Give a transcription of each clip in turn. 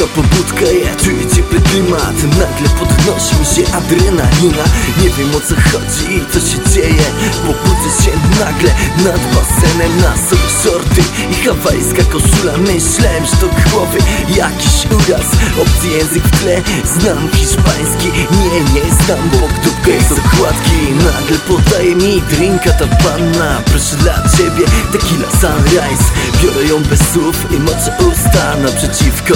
Lekka pobudka, ja czuję ciepły klimat. Nagle podnosi mi się adrenalina. Nie wiem o co chodzi i co się dzieje. Pobudzę się nagle nad basenem Na sobie shorty i hawajska koszula. Myślałem, że to głowy jakiś uraz. Obcy język w tle, znam hiszpański. Nie, nie znam, bo dupka jest okładki. Nagle podaje mi drinka ta panna. Proszę dla ciebie tequila sunrise. Biorę ją bez słów i moczę usta Naprzeciwko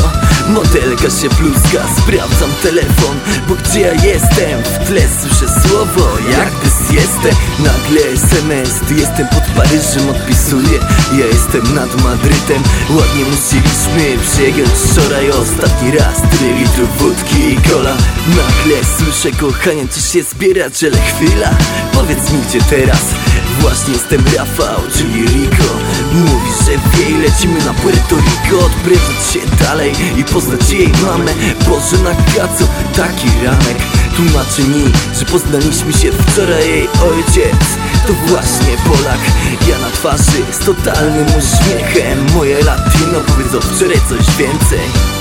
modelka się pluska Sprawdzam telefon, bo gdzie ja jestem? W tle słyszę słowo, jakby siestę Nagle SMS, jestem pod Paryżem Odpisuję, ja jestem nad Madrytem Ładnie musieliśmy przyjechać wczoraj Ostatni raz, 4 litrów wódki i cola Nagle słyszę kochanie, czy się zbierać, ale chwila? Powiedz mi gdzie teraz? Właśnie jestem Rafał, czyli Rico. Mówi, wie lecimy na Puerto Rico Odprężać się dalej i poznać jej mamę. Boże na kacu, taki ranek. Tłumaczy mi, że poznaliśmy się wczoraj Jej ojciec. To właśnie Polak. Ja na twarzy z totalnym uśmiechem. Moje latino powiedzą wczoraj coś więcej